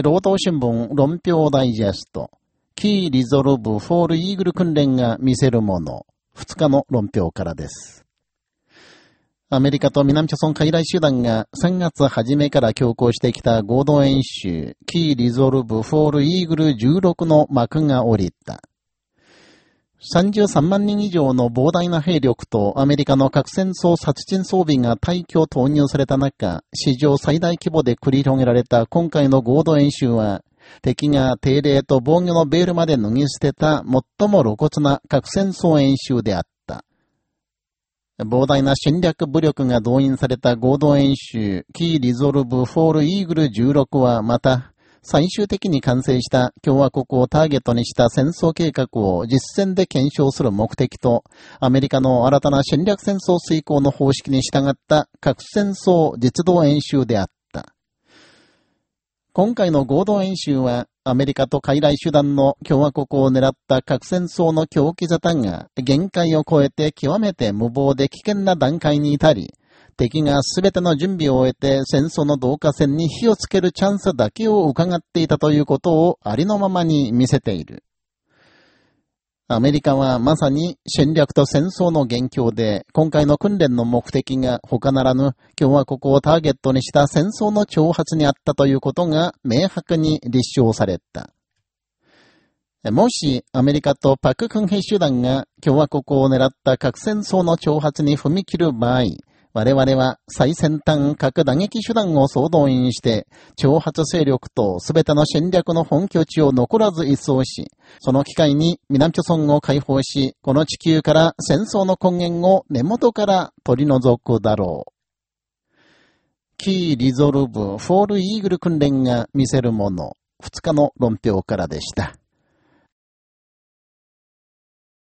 労働新聞論評ダイジェスト、キーリゾルブフォールイーグル訓練が見せるもの、2日の論評からです。アメリカと南朝鮮傀儡集団が3月初めから強行してきた合同演習、キーリゾルブフォールイーグル16の幕が降りた。33万人以上の膨大な兵力とアメリカの核戦争殺人装備が大挙投入された中、史上最大規模で繰り広げられた今回の合同演習は、敵が定例と防御のベールまで脱ぎ捨てた最も露骨な核戦争演習であった。膨大な戦略武力が動員された合同演習、キーリゾルブフォールイーグル16はまた、最終的に完成した共和国をターゲットにした戦争計画を実戦で検証する目的と、アメリカの新たな戦略戦争遂行の方式に従った核戦争実動演習であった。今回の合同演習は、アメリカと傀儡手段の共和国を狙った核戦争の狂気沙汰が限界を超えて極めて無謀で危険な段階に至り、敵がすべての準備を終えて戦争の導火線に火をつけるチャンスだけを伺っていたということをありのままに見せている。アメリカはまさに戦略と戦争の元凶で、今回の訓練の目的が他ならぬ共和国をターゲットにした戦争の挑発にあったということが明白に立証された。もしアメリカとパククン兵集団が共和国を狙った核戦争の挑発に踏み切る場合、我々は最先端核打撃手段を総動員して、挑発勢力とすべての戦略の本拠地を残らず一掃し、その機会に南朝村を解放し、この地球から戦争の根源を根元から取り除くだろう。キーリゾルブフォールイーグル訓練が見せるもの、二日の論評からでした。